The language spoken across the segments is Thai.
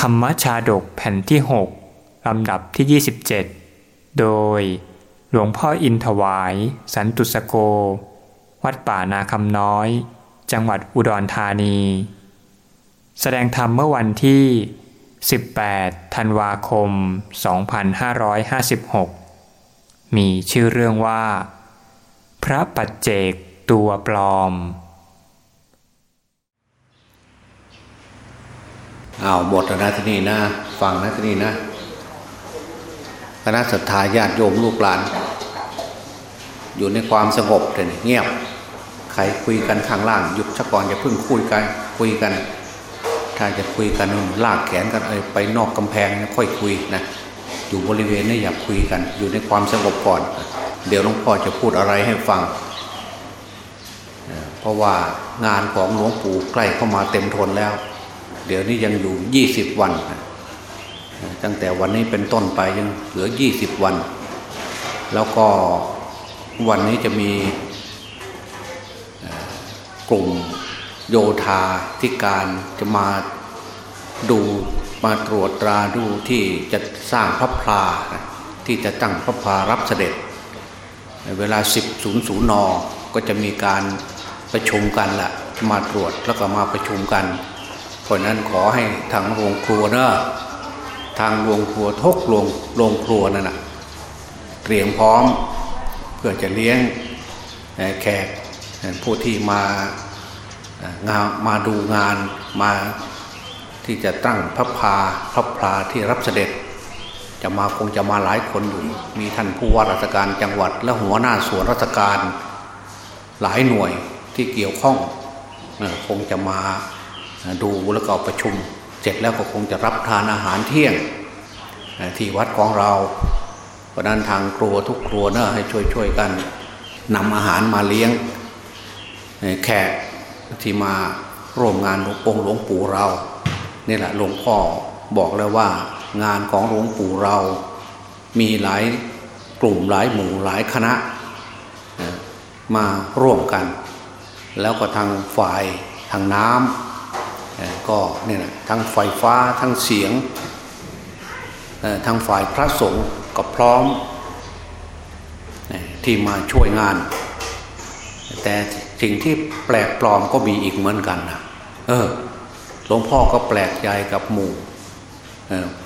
ธรรมชาดกแผ่นที่ 6 ลำดับที่ 27 โดยหลวงพ่ออินถวาย สันตุสโก วัดป่านาคำน้อย จังหวัดอุดรธานี แสดงธรรมเมื่อวันที่ 18 ธันวาคม 2556 มีชื่อเรื่องว่า พระปัจเจกตัวปลอม อ้าวหมดนะที่นี่นะ ฟังนะที่นี่นะคณะศรัทธาญาติโยมลูกหลาน อยู่ในความสงบแต่เงียบ ใครคุยกันข้างล่างหยุดชะก่อนอย่าเพิ่งคุยกันคุยกัน ถ้าจะคุยกันลากแขนกันไปนอกกำแพงนะค่อยคุยนะอยู่บริเวณนี้อย่าคุยกัน อยู่ในความสงบก่อน เดี๋ยวหลวงพ่อจะพูดอะไรให้ฟัง เพราะว่างานของหลวงปู่ใกล้เข้ามาเต็มทนแล้ว เดี๋ยวนี้ยังอยู่ยี่สิบวัน ตั้งแต่วันนี้เป็นต้นไปยังเหลือยี่สิบวัน แล้วก็วันนี้จะมีกลุ่มโยธาธิการจะมาดูมาตรวจตราดูที่จะสร้างพระพลาที่จะตั้งพระพลารับเสด็จ เวลา 10.00นก็จะมีการประชุมกันแหละมาตรวจแล้วก็มาประชุมกัน ราะนั้นขอให้ทางโรงครัวเนอะทางโรงครัวทุกโรงโรงครัวนั่นนะเตรียมพร้อมเพื่อจะเลี้ยงแขกผู้ที่มางานมาดูงานมาที่จะตั้งพระพาพระพลาที่รับเสด็จ จะมาคงจะมาหลายคนอยู่ มีท่านผู้ว่าราชการจังหวัด และหัวหน้าส่วนราชการหลายหน่วยที่เกี่ยวข้องคงจะมา ดูแล้วก็ประชุม เสร็จแล้วก็คงจะรับทานอาหารเที่ยงที่วัดของเรา เพราะนั้นทางครัวทุกครัวนะให้ช่วยช่วยกันนำอาหารมาเลี้ยงแขกที่มาร่วมงานองค์หลวงปู่เรานี่แหละหลวงพ่อบอกแล้วว่างานของหลวงปู่เรา มีหลายกลุ่มหลายหมู่หลายคณะมาร่วมกัน แล้วก็ทางฝ่ายทางน้ำ ก็เนี่ยนะทั้งไฟฟ้าทั้งเสียงทางฝ่ายพระสงฆ์ก็พร้อมที่มาช่วยงาน แต่สิ่งที่แปลกปลอมก็มีอีกเหมือนกันนะเออหลวงพ่อก็แปลกใจกับหมู่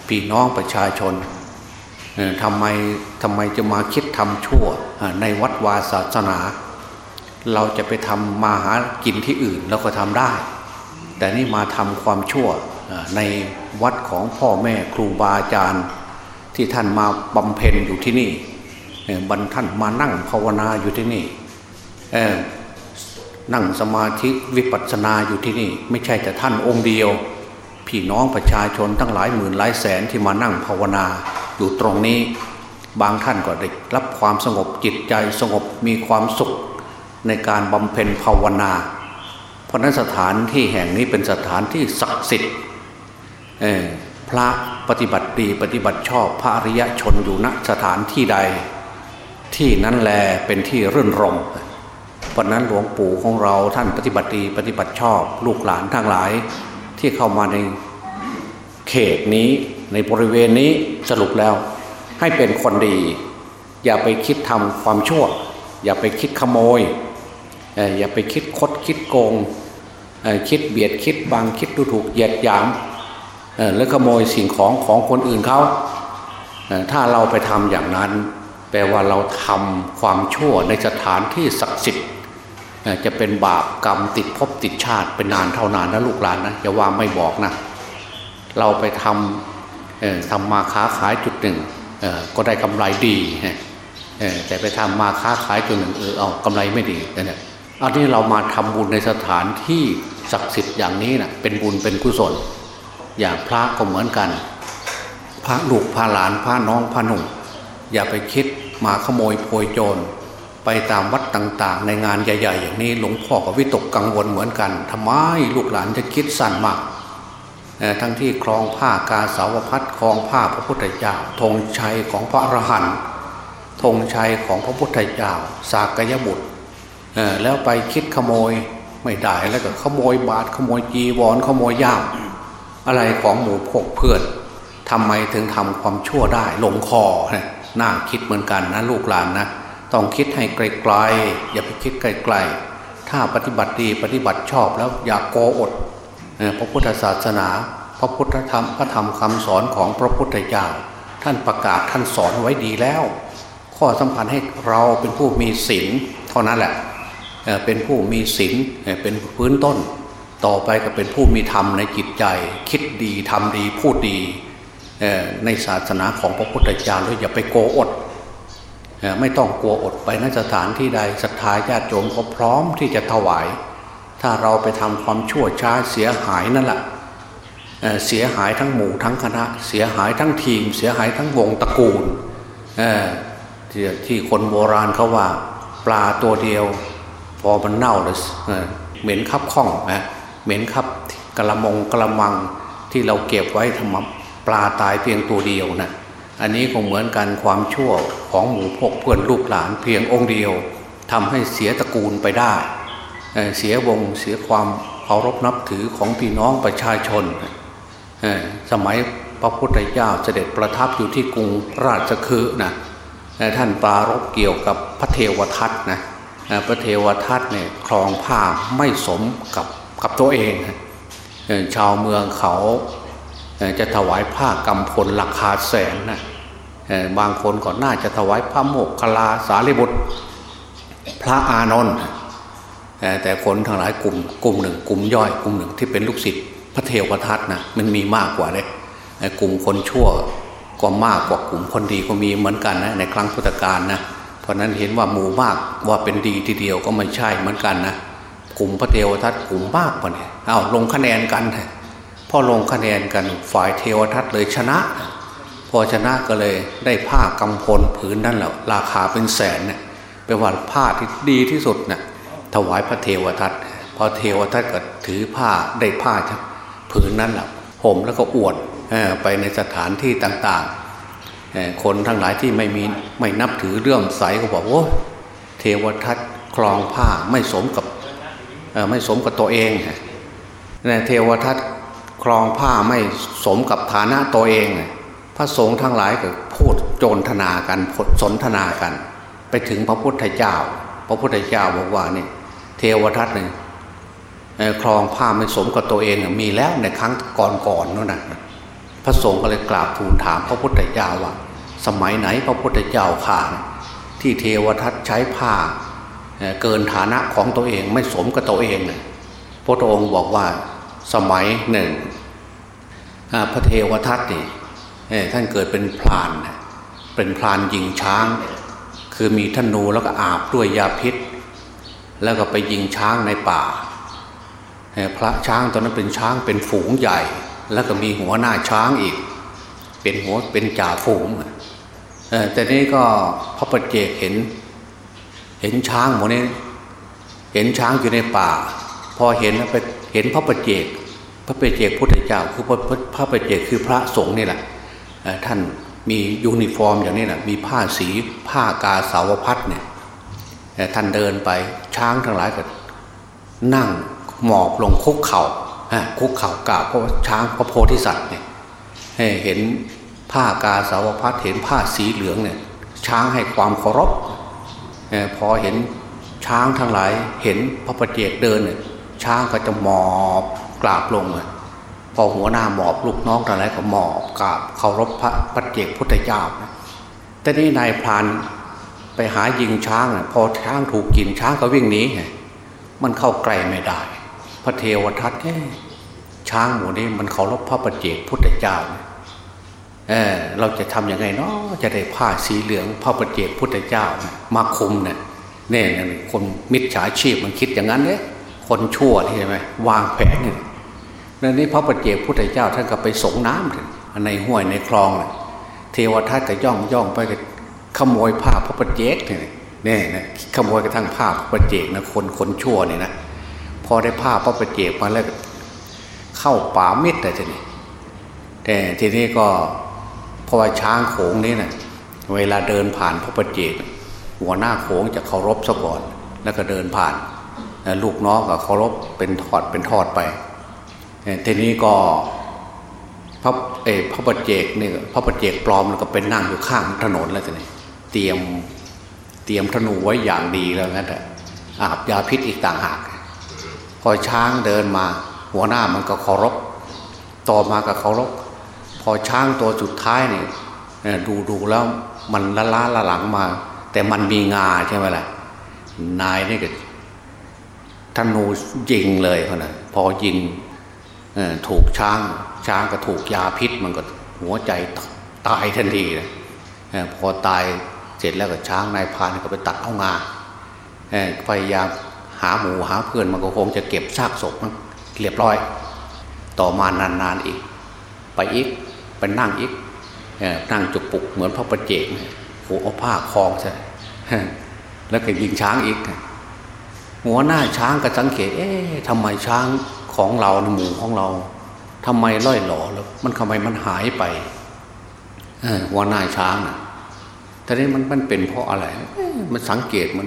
พี่น้องประชาชนทำไมทำไมจะมาคิดทำชั่วในวัดวาศาสนา เราจะไปทำมาหากินที่อื่นเราก็ทำได้ แต่นี่มาทำความชั่วในวัดของพ่อแม่ครูบาอาจารย์ ที่ท่านมาบำเพ็ญอยู่ที่นี่บรรท่านมานั่งภาวนาอยู่ที่นี่นั่งสมาธิวิปัสสนาอยู่ที่นี่ ไม่ใช่แต่ท่านองค์เดียว พี่น้องประชาชนตั้งหลายหมื่นหลายแสนที่มานั่งภาวนาอยู่ตรงนี้ บางท่านก็ได้รับความสงบจิตใจสงบมีความสุขในการบำเพ็ญภาวนา ราะนั้นสถานที่แห่งนี้เป็นสถานที่ศักดิ์สิทธิ์พระปฏิบัติดีปฏิบัติชอบพระอริยชนอยู่ณสถานที่ใด ที่นั้นแลเป็นที่รื่นรมเพราะนั้นหลวงปู่ของเราท่านปฏิบัติดีปฏิบัติชอบลูกหลานทั้งหลาย ที่เข้ามาในเขตนี้ในบริเวณนี้สรุปแล้วให้เป็นคนดี อย่าไปคิดทำความชั่ว อย่าไปคิดขโมยอย่าไปคิดคดคิดโกง คิดเบียดคิดบังคิดดูถูกเหยียดหยามแล้วขโมยสิ่งของของคนอื่นเขาถ้าเราไปทำอย่างนั้น แปลว่าเราทำความชั่วในสถานที่ศักดิ์สิทธิ์จะเป็นบาปกรรมติดภพติดชาติเป็นนานเท่านานนะลูกหลานนะอย่าว่าไม่บอกนะ เราไปทำทำมาค้าขายจุดหนึ่งก็ได้กำไรดีแต่ไปทำมาค้าขายจุดหนึ่งเออเอากำไรไม่ดีเนี่ยอันนี้เรามาทำบุญในสถานที่ ศักดิ์สิทธิ์อย่างนี้นะเป็นบุญเป็นกุศล อย่างพระก็เหมือนกัน พระลูกพระหลานพระน้องพระหนุ่ม อย่าไปคิดมาขโมยโพยโจร ไปตามวัดต่างๆ ในงานใหญ่ ๆ อย่างนี้หลวงพ่อก็วิตกกังวลเหมือนกันทำไมลูกหลานจะคิดสั้นมากทั้งที่คลองผ้ากาสาวพัดคลองผ้าพระพุทธเจ้าธงชัยของพระอรหันต์ธงชัยของพระพุทธเจ้าสากยบุตรแล้วไปคิดขโมย ไม่ได้แล้วก็ขโมยบาทขโมยจีวรขโมยย่ามอะไรของหมูพกเพื่อนทำไมถึงทำความชั่วได้หลงคอน่าคิดเหมือนกันนะลูกหลานนะต้องคิดให้ไกลๆอย่าไปคิดไกลๆถ้าปฏิบัติดีปฏิบัติชอบแล้วอย่ากโกอดพระพุทธศาสนา พระพุทธธรรมพระธรรมคำสอนของพระพุทธเจ้าท่านประกาศท่านสอนไว้ดีแล้ว ข้อสำคัญให้เราเป็นผู้มีศีลเท่านั้นแหละ เป็นผู้มีศีลเป็นพื้นต้น ต่อไปก็เป็นผู้มีธรรมในจิตใจ คิดดีทำดีพูดดีในศาสนาของพระพุทธเจ้าด้วยอย่าไปโกอดไม่ต้องกลัวอดไปนสถานที่ใดศรัทธาญาติโยมก็พร้อมที่จะถวาย ถ้าเราไปทำความชั่วช้าเสียหายนั่นแหละเสียหายทั้งหมู่ทั้งคณะ เสียหายทั้งทีม เสียหายทั้งวงตระกูลที่คนโบราณเขาว่า ปลาตัวเดียว พอมันเน่าเลยเหม็นคับข้องนะเหม็นคับกระมงกระมังที่เราเก็บไว้ทำปลาตายเพียงตัวเดียวนะอันนี้ก็เหมือนกันความชั่วของหมู่พกเพื่อนลูกหลานเพียงองค์เดียวทำให้เสียตระกูลไปได้ เสียวงเสียความเคารพนับถือของพี่น้องประชาชน สมัยพระพุทธเจ้าเสด็จประทับอยู่ที่กรุงราชคฤห์นะท่านปรารบเกี่ยวกับพระเทวทัตนะ พระเทวทัตเนี่ยครองผ้าไม่สมกับกับตัวเอง ชาวเมืองเขาจะถวายผ้ากำพลราคาแสนนะบางคนก็น่าจะถวายพระโมกขลาสารีบุตร พระอานนท์แต่คนทั้งหลายกลุ่มกลุ่มหนึ่งกลุ่มย่อยกลุ่มหนึ่งที่เป็นลูกศิษย์พระเทวทัตนะมันมีมากกว่าเลยกลุ่มคนชั่วก็มากกว่ากลุ่มคนดีก็มีเหมือนกันนะในครั้งพุทธกาลนะ เพราะนั้นเห็นว่าหมู่มากว่าเป็นดีทีเดียวก็ไม่ใช่เหมือนกันนะกลุ่มพระเทวทัตกลุ่มมากกว่าเนี่ยเอาลงคะแนนกันพอลงคะแนนกันฝ่ายเทวทัตเลยชนะ พอชนะก็เลยได้ผ้ากำพลผืนนั่นแหละราคาเป็นแสนเนี่ยเป็นวันผ้าที่ดีที่สุดนะ่ะถวายพระเทวทัตพอเทวทัตก็ถือผ้าได้ผ้าผืนนั้นแหละห่มแล้วก็อวดไปในสถานที่ต่างๆ คนทั้งหลายที่ไม่มีไม่นับถือเรื่องใสก็บอกโอ้เทวทัตคลองผ้าไม่สมกับไม่สมกับตัวเองเทวทัตครองผ้าไม่สมกับฐานะตัวเอง พระสงฆ์ทั้งหลายก็พูดโจรธนากันพดสนทนากัน ไปถึงพระพุทธเจ้า พระพุทธเจ้าบอกว่านี่เทวทัตหนึ่งครองผ้าไม่สมกับตัวเองมีแล้วในครั้งก่อนๆนั่นนะพระสงฆ์ก็เลยกราบทูลถามพระพุทธเจ้าว่า สมัยไหนพระพุทธเจ้าข่าที่เทวทัตใช้ผ้าเกินฐานะของตัวเองไม่สมกับตัวเองพระองค์บอกว่าสมัยหนึ่งพระเทวทัตนี่ท่านเกิดเป็นพรานเป็นพรานยิงช้าง คือมีธนูแล้วก็อาบด้วยยาพิษ แล้วก็ไปยิงช้างในป่า พระช้างตอนนั้นเป็นช้างเป็นฝูงใหญ่ แล้วก็มีหัวหน้าช้างอีก เป็นหัวเป็นจ่าฝูง แต่นี้ก็พระปเจกเห็น เห็นช้างหมดนี้ เห็นช้างอยู่ในป่า พอเห็นแล้วไปเห็นพระปัจเจก พระปัจเจกพุทธเจ้า คือพระพระปัจเจกคือพระสงฆ์นี่แหละท่านมียูนิฟอร์มอย่างนี้แหละมีผ้าสีผ้ากาสาวพัสตร์เนี่ยท่านเดินไปช้างทั้งหลายก็นั่งหมอบลงคุกเข่าคุกเข่ากราบเพราะช้างพระโพธิสัตว์เนี่ยเห็น ผ้ากาสาวพัสตร์เห็นผ้าสีเหลืองเนี่ยช้างให้ความเคารพพอเห็นช้างทั้งหลายเห็นพระปเจกเดินเนี่ยช้างก็จะหมอบกราบลงเลยพอหัวหน้าหมอบลูกน้องอะไรก็หมอบกราบเคารพพระปัจเจกพุทธเจ้าแต่นี่นายพรานไปหายิงช้างพอช้างถูกกินช้างก็วิ่งหนีมันเข้าใกล้ไม่ได้ พระเทวทัตเอ้ช้างหมูนี้มันเคารพพระปัจเจกพุทธเจ้าเออเราจะทำยังไงเนาะจะได้ผ้าสีเหลืองพระปัจเจกพุทธเจ้ามาคุมเนี่ยเนี่ยคนมิจฉาชีพมันคิดอย่างนั้นเนี่ยคนชั่วใช่ไหมวางแผนเนี่ยนั่นนี่พระปฏิเจกพุทธเจ้าท่านก็ไปสงน้ำในห้วยในคลองเทวทัตก็ย่องย่องไปขโมยผ้าพระปฏิเจกเนี่ยเนี่นะขโมยกระทั่งผ้าพระปฏิเจกนะคนคนชั่วเนี่ยนะพอได้ผ้าพระปฏิเจกมาแล้วเข้าป่ามิดเลยทีนี้แต่ทีนี้ก็ ราะว่าช้างโขงนี่นะเวลาเดินผ่านพระปฏิเจกหัวหน้าโขงจะเคารพซะก่อน แล้วก็เดินผ่าน ลูกน้องก็เคารพเป็นทอดเป็นทอดไปทีนี้ก็พระเอพระปัจเจกเนี่ยพระปัจเจกปลอมก็เป็นนั่งอยู่ข้างถนนแล้วสิเตรียมเตรียมธนูไว้อย่างดีแล้วงั้นแต่อาบยาพิษอีกต่างหาก พอช้างเดินมา หัวหน้ามันก็เคารพต่อมาก็เคารพ พอช้างตัวสุดท้ายเนี่ยดูดูแล้วมันละล้าละหลังมา แต่มันมีงาใช่ไหมล่ะนายนี่ก็ธนูยิงเลยเขานะพอยิงถูกช้าง ช้างก็ถูกยาพิษมันก็หัวใจตายทันทีนะพอตายเสร็จแล้วก็ช้างนายพานก็ไปตัดเอางาพยายามหาหมูหาเพื่อนมันก็คงจะเก็บซากศพมันเรียบร้อย ต่อมานานๆอีก ไปอีก ไปนั่งอีกนั่งจุกปุกเหมือนพระประเจกหัวเอาผ้าคลองใช่แล้วก็ยิงช้างอีกหัวหน้าช้างก็สังเกต เอ๊ะทำไมช้างของเราหมู่ของเราทำไมล่อยหล่อแล้วมันทำไมมันหายไปหัวหน้าช้างนะแต่นี้มันมันเป็นเพราะอะไร มันสังเกตมัน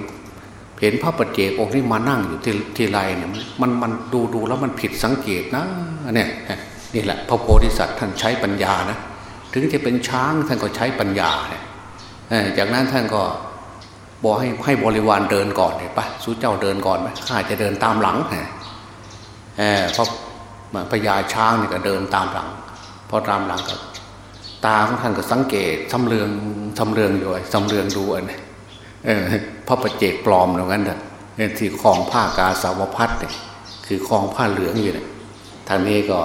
เห็นพระปฏิเจกองค์ที่มานั่งอยู่ที่ที่ไรเนี่ยมันมันดูดูแล้วมันผิดสังเกตนะเนี่ย นี่แหละพระโพธิสัตว์ท่านใช้ปัญญานะถึงจะเป็นช้างท่านก็ใช้ปัญญาเนี่ยจากนั้นท่านก็บอกให้ให้บริวารเดินก่อนเลยปะสู้เจ้าเดินก่อนไหมข้าจะเดินตามหลังเพราะพญาช้างเนี่ยก็เดินตามหลังพอตามหลังก็ตาของท่านก็สังเกตทำเรืองทำเรืองอยู่ทำเรืองดูอันนี้พระประเจกปลอมเหมือนกันเถอะที่คลองผ้ากาสาวพัดเนี่ยคือคลองผ้าเหลืองอยู่เนี่ยทางนี้ก็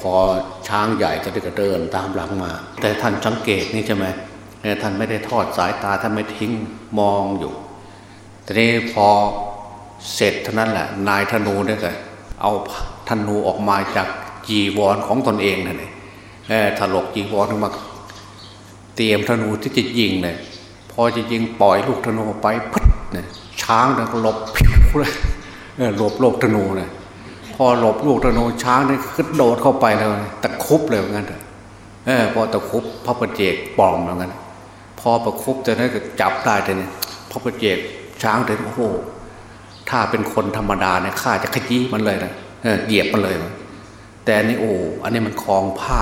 พอช้างใหญ่จะได้ก็เดินตามหลังมา แต่ท่านสังเกตนี่ใช่ไหมท่านไม่ได้ทอดสายตาท่านไม่ทิ้งมองอยู่แต่นี้พอเสร็จเท่านั้นแหละนายธนูเนี่ยก็เอาธนูออกมาจากจีวรของตนเองนั่นเองถลกจีวรออกมาเตรียมธนูที่จะยิงเลยพอจะยิงปล่อยลูกธนูไปพัดเนี่ยช้างเนี่ยก็หลบผิวเลยหลบโลกธนูเลย พอหลบลูกธนูช้างนี่ยขึ้นโดดเข้าไปแล้วตะคุบเลยเหมือนกันเออพอตะคุบพระประเจกปลอมเหมือนกันพอประคุบจะได้ก็จับได้แต่เนี่ยพระประเจกช้างเดินโอ้โหถ้าเป็นคนธรรมดาเนี่ยข้าจะขยี้มันเลยนะเออเหยียบมันเลย แต่นี่โอ้อันนี้มันคลองผ้า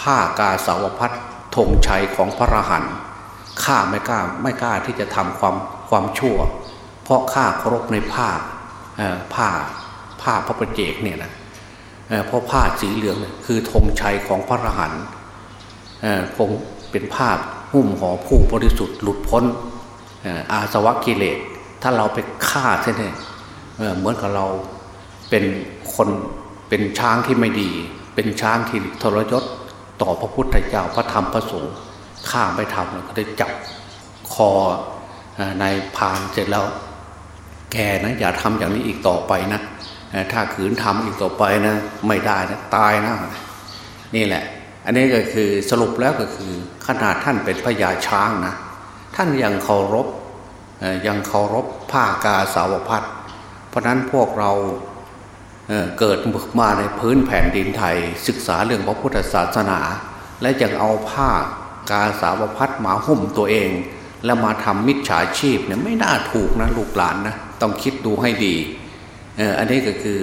ผ้ากาสาวพัดธงชัยของพระรหันต์ข้าไม่กล้าไม่กล้าที่จะทำความความชั่ว เพราะข้าเคารพในผ้าผ้า ผ้าพระประเจกเนี่ยนะเพราะผ้าสีเหลืองคือธงชัยของพระรหันต์คงเป็นผ้าหุ้มห่อผู้บริสุทธิ์หลุดพ้นอาสวะกิเลส ถ้าเราไปฆ่าใช่ไหมเหมือนกับเราเป็นคนเป็นช้างที่ไม่ดี เป็นช้างที่ทรยศต่อพระพุทธเจ้าพระธรรมพระสงฆ์ข้าไม่ทำก็ได้จับคอในพานเสร็จแล้ว แกนะอย่าทำอย่างนี้อีกต่อไปนะ ถ้าขืนทำอีกต่อไปนะไม่ได้นะตายนะนี่แหละ อันนี้ก็คือสรุปแล้วก็คือขนาดท่านเป็นพญาช้างนะท่านยังเคารพยังเคารพผ้ากาสาวพัดเพราะนั้นพวกเราเกิดมาในพื้นแผ่นดินไทย ศึกษาเรื่องพระพุทธศาสนา และยังเอาผ้ากาสาวพัดมาหุ้มตัวเอง แล้วมาทำมิจฉาชีพเนี่ยไม่น่าถูกนะลูกหลานนะต้องคิดดูให้ดี อันนี้ก็คือ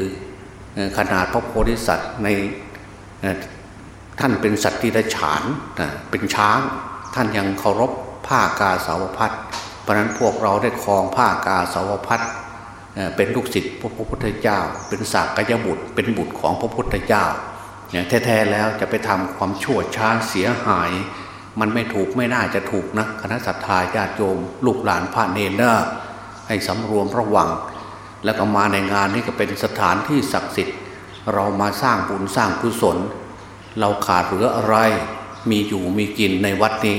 ขนาดพระโพธิสัตว์ในท่านเป็นสัตว์ที่ได้ฉานเป็นช้าง ท่านยังเคารพผ้ากาสาวพัดเพราะนั้นพวกเราได้คลองผ้ากาสาวพัดเป็นลูกศิษย์พระพุทธเจ้า เป็นสากยบุตร เป็นบุตรของพระพุทธเจ้าแท้ๆแล้วจะไปทำความชั่วช้าเสียหาย มันไม่ถูกไม่น่าจะถูกนะคณะสัตยาญาติโยม ลูกหลานพระเนรเนอให้สำรวมระวัง แล้วก็มาในงานนี้ก็เป็นสถานที่ศักดิ์สิทธิ์ เรามาสร้างบุญสร้างกุศล เราขาดเหลืออะไร มีอยู่มีกินในวัดนี้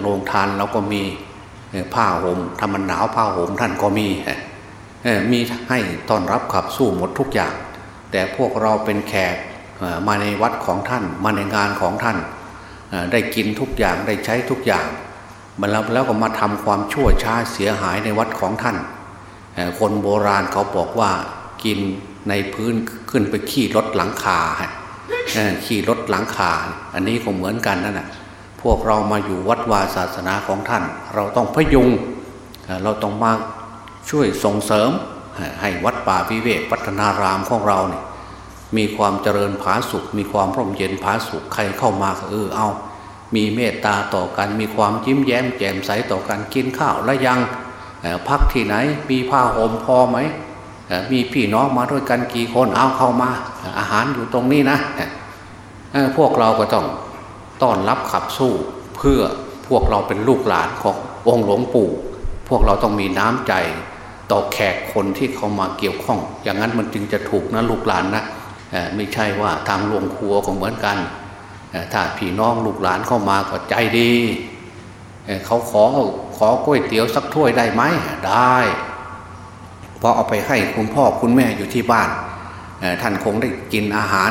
โรงทานเราก็มีผ้าห่มทำมันหนาวผ้าห่มท่านก็มีมีให้ต้อนรับขับสู้หมดทุกอย่าง แต่พวกเราเป็นแขกมาในวัดของท่าน มาในงานของท่าน ได้กินทุกอย่างได้ใช้ทุกอย่างมันแล้วแล้วก็มาทำความชั่วช้าเสียหายในวัดของท่าน คนโบราณเขาบอกว่ากินในพื้นขึ้นไปขี่รถหลังคาขี่รถหลังคา อันนี้ก็เหมือนกันนั่นแหะพวกเรามาอยู่วัดวาศาสนาของท่าน เราต้องพยุงเราต้องมาช่วยส่งเสริม ให้วัดป่าวิเวกพัฒนารามของเราเนี่ยมีความเจริญผาสุข มีความร่มเย็นผาสุขใครเข้ามาเออเอา มีเมตตาต่อกัน มีความยิ้มแย้มแจ่มใสต่อกันกินข้าวและยัง พักที่ไหน มีผ้าห่มพอไหมมีพี่น้องมาด้วยกันกี่คนเอาเข้ามา อาหารอยู่ตรงนี้นะพวกเราก็ต้องต้อนรับขับสู้เพื่อพวกเราเป็นลูกหลานขององค์หลวงปู่ พวกเราต้องมีน้ำใจต่อแขกคนที่เขามาเกี่ยวข้อง อย่างนั้นมันจึงจะถูกนะลูกหลานนะไม่ใช่ว่าทางหลวงครัวก็เหมือนกันถ้าพี่น้องลูกหลานเข้ามาก็ใจดีเขาขอ ขอก๋วยเตี๋ยวสักถ้วยได้ไหมได้พอเอาไปให้คุณพ่อคุณแม่อยู่ที่บ้าน ท่านคงได้กินอาหาร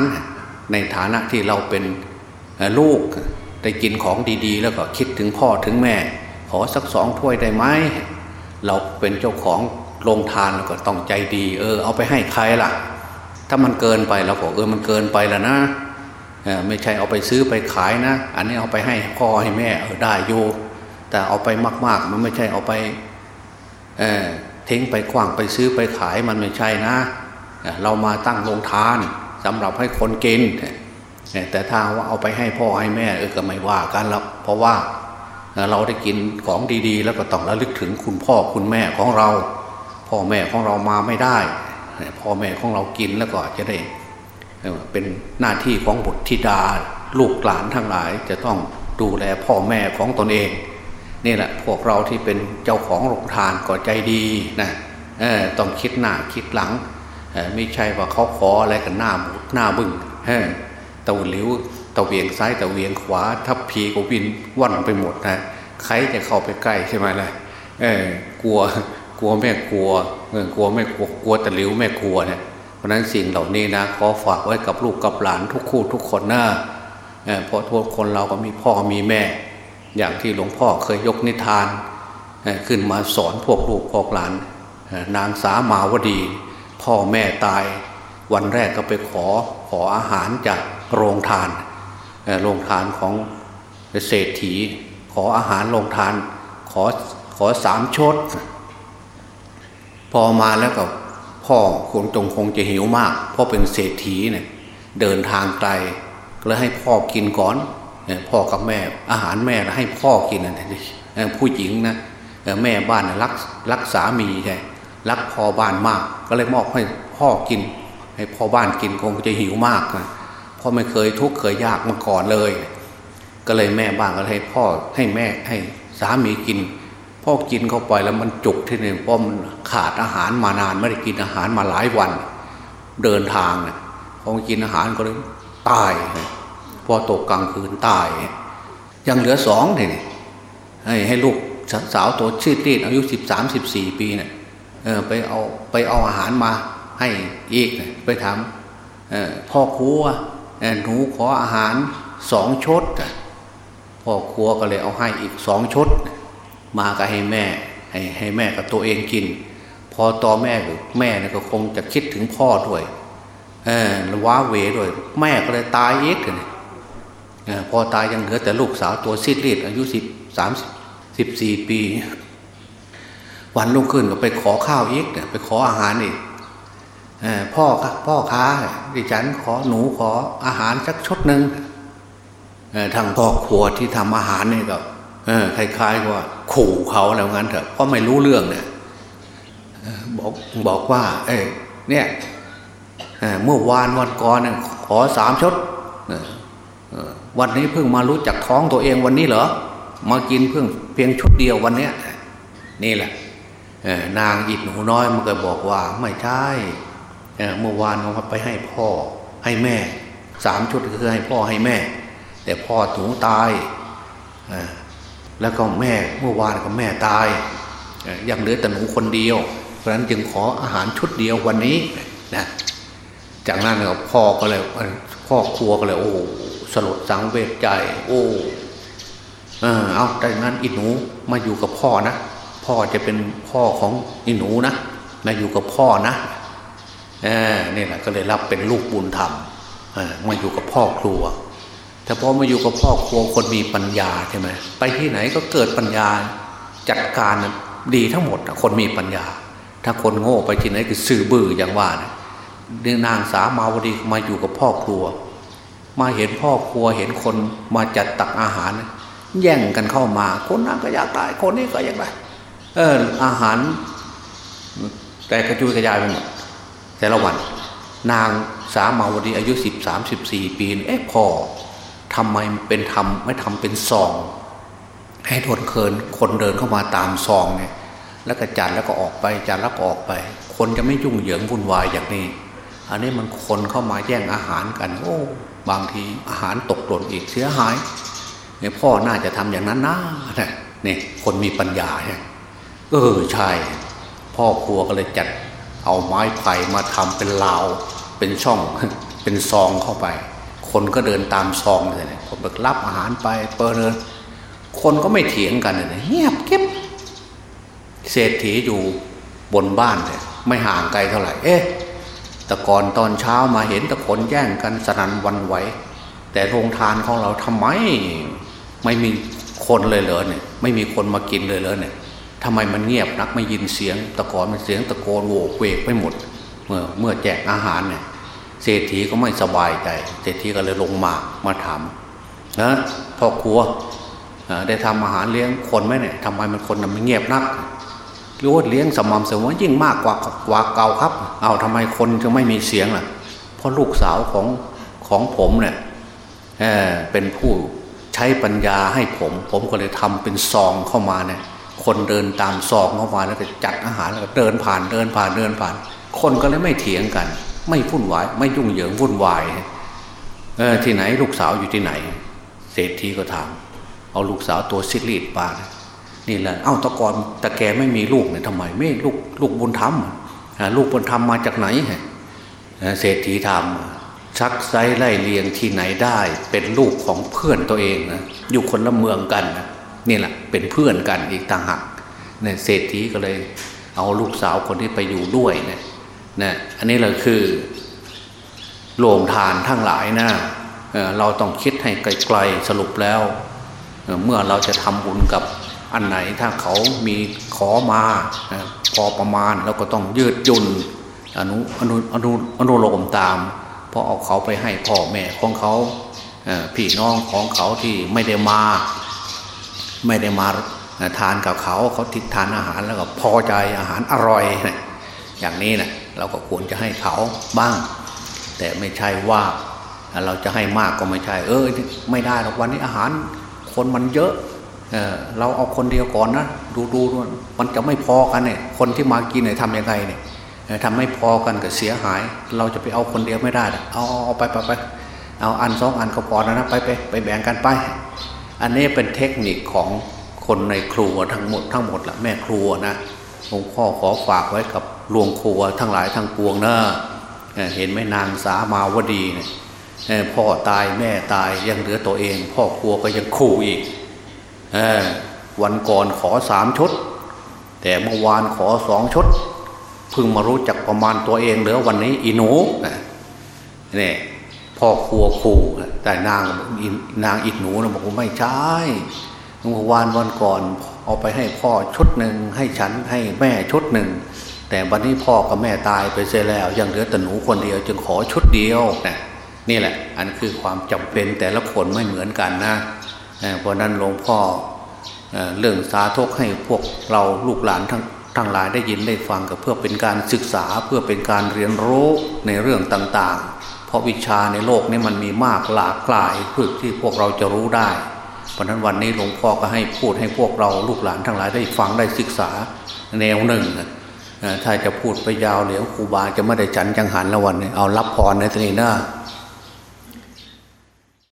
ในฐานะที่เราเป็นลูกได้กินของดีๆ แล้วก็คิดถึงพ่อถึงแม่ ขอสักสองถ้วยได้ไหมเราเป็นเจ้าของโรงทานแล้วก็ต้องใจดี เออ เอาไปให้ใครล่ะ ถ้ามันเกินไปเราบอกเออมันเกินไปแล้วนะไม่ใช่เอาไปซื้อไปขายนะ อันนี้เอาไปให้พ่อให้แม่เออได้โย แต่เอาไปมาก ๆ มันไม่ใช่เอาไปเทิ้งไปกว้างไปซื้อไปขายมันไม่ใช่นะ เรามาตั้งโรงทานสำหรับให้คนกิน แต่ถ้าว่าเอาไปให้พ่อให้แม่เออก็ไม่ว่ากันแล้วเพราะว่าเราได้กินของดีๆ แล้วก็ต้องระลึกถึงคุณพ่อคุณแม่ของเรา พ่อแม่ของเรามาไม่ได้พ่อแม่ของเรากินแล้วก็จะได้เป็นหน้าที่ของบุตรธิดาลูกหลานทั้งหลายจะต้องดูแลพ่อแม่ของตนเอง นี่แหละพวกเราที่เป็นเจ้าของโรงทานก็ใจดีนะต้องคิดหน้าคิดหลังไม่ใช่ว่าเขาขออะไรกันหน้าหน้าบึ้งตะวันลิ้วตะเวียงซ้ายตะเวียงขวา ทับพีก็วินว่อนไปหมดนะใครจะเข้าไปใกล้ใช่ไหมล่ะเออกลัวกลัวแม่กลัวเออกลัวแม่กลัวกลัวตะลิ้วแม่กลัวเนี่ยเพราะนั้นสิ่งเหล่านี้นะขอฝากไว้กับลูกกับหลานทุกคู่ทุกคนนะเพราะทุกคนเราก็มีพ่อมีแม่ อย่างที่หลวงพ่อเคยยกนิทาน ขึ้นมาสอนพวกลูกพวกหลาน นางสามาวดี พ่อแม่ตาย วันแรกก็ไปขอขออาหารจากโรงทานโรงทานของเศรษฐี ขออาหารโรงทาน ขอขอสามชด พอมาแล้วก็พ่อคงจงคงจะหิวมาก พ่อเป็นเศรษฐีเนี่ยเดินทางไกลก็เลยให้พ่อกินก่อน พ่อกับแม่อาหารแม่ให้พ่อกินนะผู้หญิงนะแม่บ้านรักรักสามีใช่รักพ่อบ้านมาก ก็เลยมอบให้พ่อกิน ให้พ่อบ้านกินคงจะหิวมากนะพ่อไม่เคยทุกข์เคยยากมาก่อนเลย ก็เลยแม่บ้างก็ให้พ่อให้แม่ให้สามีกินพ่อกินเข้าไปแล้วมันจุกที่หนึ่งเพราะมันขาดอาหารมานานไม่ได้กินอาหารมาหลายวัน เดินทางเนี่ยพอกินอาหารก็เลยตาย พอตกกลางคืนตาย ยังเหลือสองเลยให้ให้ลูกสาวตัวชื่อตีดอายุสิบสามสิบสี่ปีเนี่ยไปเอาไปเอาอาหารมาให้อีกไปทำพ่อครัวหนูขออาหารสองชดพ่อครัวก็เลยเอาให้อีกสองชด มาก็ให้แม่ให้ให้แม่กับตัวเองกิน พอต่อแม่หรือแม่เนี่ยก็คงจะคิดถึงพ่อด้วยเออว้าเวด้วย แม่ก็เลยตายเอกเลย พอตายยังเหลือแต่ลูกสาวตัวซีดรีดอายุสิบสามสิบสี่ปี วันรุ่งขึ้นก็ไปขอข้าวอีกไปขออาหารอีกพ่อพ่อค้าดิฉันขอหนูขออาหารสักชุดหนึ่งทางพ่อครัวที่ทำอาหารนี่ก็คล้ายๆว่าขู่เขาแล้วงั้นเถอะเพราะไม่รู้เรื่องเนี่ยบอกบอกว่า เอ้เนี่ยเมื่อวานวันก่อนขอสามชุด วันนี้เพิ่งมารู้จักท้องตัวเองวันนี้เหรอมากินเพิ่งเพียงชุดเดียววันเนี้ยนี่แหละนางอิดหนูน้อยมันก็บอกว่าไม่ใช่เมื่อวานเอาไปให้พ่อให้แม่สามชุดคือให้พ่อให้แม่ แต่พ่อถูตายแล้วก็แม่เมื่อวานก็แม่ตายยังเหลือแต่หนูคนเดียว เพราะฉะนั้นจึงขออาหารชุดเดียววันนี้นะจากนั้นก็พ่อก็เลยพ่อครัวก็เลยโอ้ สลดสังเวชใจ โอ้เออเอาแต่นั้นอีหนูมาอยู่กับพ่อนะพ่อจะเป็นพ่อของอีหนูนะมาอยู่กับพ่อนะนี่แหละก็เลยรับเป็นลูกบุญธรรมมาอยู่กับพ่อครัว แต่พอมาอยู่กับพ่อครัวคนมีปัญญาใช่ไหมไปที่ไหนก็เกิดปัญญาจัดการดีทั้งหมดคนมีปัญญา ถ้าคนโง่ไปที่ไหนคือซื่อบื้ออย่างว่านะนางสาวมาวดีมาอยู่กับพ่อครัว มาเห็นพ่อครัวเห็นคนมาจัดตักอาหาร แย่งกันเข้ามา คนนั้นก็อยากตายคนนี้ก็อยากได้เอออาหาร แต่กระจุยกระจายไปหมดแต่ละวัน นางสามาวดีอายุสิบสามสิบสี่ปีเอ๊ะพ่อทำไมเป็นทำไม่ทำเป็นซอง ให้ทนเคินคนเดินเข้ามาตามซองเนี่ยแล้วก็จัดแล้วก็ออกไปจัดแล้วก็ออกไป คนจะไม่ยุ่งเหยิงวุ่นวายอย่างนี้ อันนี้มันคนเข้ามาแย่งอาหารกัน โอ้บางทีอาหารตกหล่นอีกเสียหายเนี่ยพ่อน่าจะทำอย่างนั้นนะเนี่ยคนมีปัญญาเนี่ยเออใช่ พ่อครัวก็เลยจัดเอาไม้ไผ่มาทำเป็นลาวเป็นช่องเป็นซองเข้าไป คนก็เดินตามซองเลยเนี่ยผมไปรับอาหารไปเปิดเดินคนก็ไม่เถียงกันเลยเงียบเก็บเศรษฐีอยู่บนบ้านเลยไม่ห่างไกลเท่าไหร่ เอ๊ะ แต่ก่อนตอนเช้ามาเห็นตะคนแย่งกันสนันวันไหว แต่โรงทานของเราทำไมไม่มีคนเลยเหรอเนี่ยไม่มีคนมากินเลยเหรอเนี่ยทำไมมันเงียบนักไม่ยินเสียงตะกอนมันเสียงตะโกนโวกเวกไปหมด เมื่อเมื่อแจกอาหารเนี่ยเศรษฐีก็ไม่สบายใจเศรษฐีก็เลยลงมามาถามนะพ่อครัวได้ทำอาหารเลี้ยงคนไหมเนี่ยทำไมมันคนมันเงียบนัก รู้ว่าเลี้ยงสม่ำเสมอยิ่งมากกว่ากว่าเก่าครับ เอาทำไมคนจึงไม่มีเสียงล่ะ เพราะลูกสาวของของผมเนี่ยเเป็นผู้ใช้ปัญญาให้ผม ผมก็เลยทำเป็นซองเข้ามาเนี่ย คนเดินตามซองเข้ามาแล้วก็จัดอาหารแล้วก็เดินผ่านเดินผ่านเดินผ่าน คนก็เลยไม่เถียงกัน ไม่วุ่นวาย ไม่ยุ่งเหยิงวุ่นวายเออที่ไหนลูกสาวอยู่ที่ไหน เศรษฐีก็ถามเอาลูกสาวตัวซิลีดปานี่ นี่แหละ เอ้าตะกอนตะแกไม่มีลูกเนี่ยทำไมไม่ลูกลูกบุญธรรมลูกบุญธรรมมาจากไหนเศรษฐีถามชักไซไล่เลียงที่ไหนได้ เป็นลูกของเพื่อนตัวเองนะอยู่คนละเมืองกันนะนี่แหละเป็นเพื่อนกันอีกต่างหากเนี่ยเศรษฐีก็เลย เอาลูกสาวคนที่ไปอยู่ด้วยเนี่ยนะอันนี้เราคือโรงทานทั้งหลายนะเราต้องคิดให้ไกลๆสรุปแล้ว เมื่อเราจะทำบุญกับ อันไหนถ้าเขามีขอมาพอประมาณเราก็ต้องยืดจุนอนุอนุอนุอนุโลมตามเพราะเอาเขาไปให้พ่อแม่ของเขาพี่น้องของเขาที่ไม่ได้มา ไม่ได้มาทานกับเขาเขาติดทานอาหารแล้วก็พอใจอาหารอร่อย อย่างนี้นะเราก็ควรจะให้เขาบ้าง แต่ไม่ใช่ว่าเราจะให้มากก็ไม่ใช่ เออไม่ได้หรอกวันนี้อาหารคนมันเยอะ เเราเอาคนเดียวก่อนนะดูดูมันจะไม่พอกันเนี่ยคนที่มากินเนี่ยทำยังไงเนี่ยทำไม่พอกันก็เสียหาย เราจะไปเอาคนเดียวไม่ได้ เอาเอาไปไปไปเอาอันสองอันก็พอแล้วนะไปไปไปแบ่งกันไป อันนี้เป็นเทคนิคของคนในครัวทั้งหมดทั้งหมดละแม่ครัวนะหลวงพ่อขอฝากไว้กับรวงครัวทั้งหลายทั้งปวงนะเห็นไหมนางสามาวดีเนี่ยพ่อตายแม่ตายยังเหลือตัวเอง พ่อครัวก็ยังคู่อีก วันก่อนขอสามชุด แต่เมื่อวานขอสองชุดเพิ่งมารู้จักประมาณตัวเองเหลือวันนี้อีโนนี่พ่อครัวครูแต่นางนางอีหนูนะบอกว่าไม่ใช่เมื่อวานวันก่อนเอาไปให้พ่อชุดหนึ่งให้ฉันให้แม่ชุดหนึ่ง แต่วันนี้พ่อกับแม่ตายไปเสียแล้ว ยังเหลือแต่หนูคนเดียว จึงขอชุดเดียวนะนี่แหละ อันคือความจำเป็นแต่ละคนไม่เหมือนกันนะ เพราะนั้นหลวงพ่อเรื่องสาธกให้พวกเราลูกหลานทั้งทั้งหลายได้ยินได้ฟังกับเพื่อเป็นการศึกษาเพื่อเป็นการเรียนรู้ในเรื่องต่างๆ เพราะวิชาในโลกนี้มันมีมากหลากหลายเพื่อที่พวกเราจะรู้ได้ เพราะนั้นวันนี้หลวงพ่อก็ให้พูดให้พวกเราลูกหลานทั้งหลายได้ฟังได้ศึกษาแนวหนึ่งถ้าจะพูดไปยาวเหลียวครูบาจะไม่ได้จันจังหันละวันนี้เอารับพรในทีนี้นะ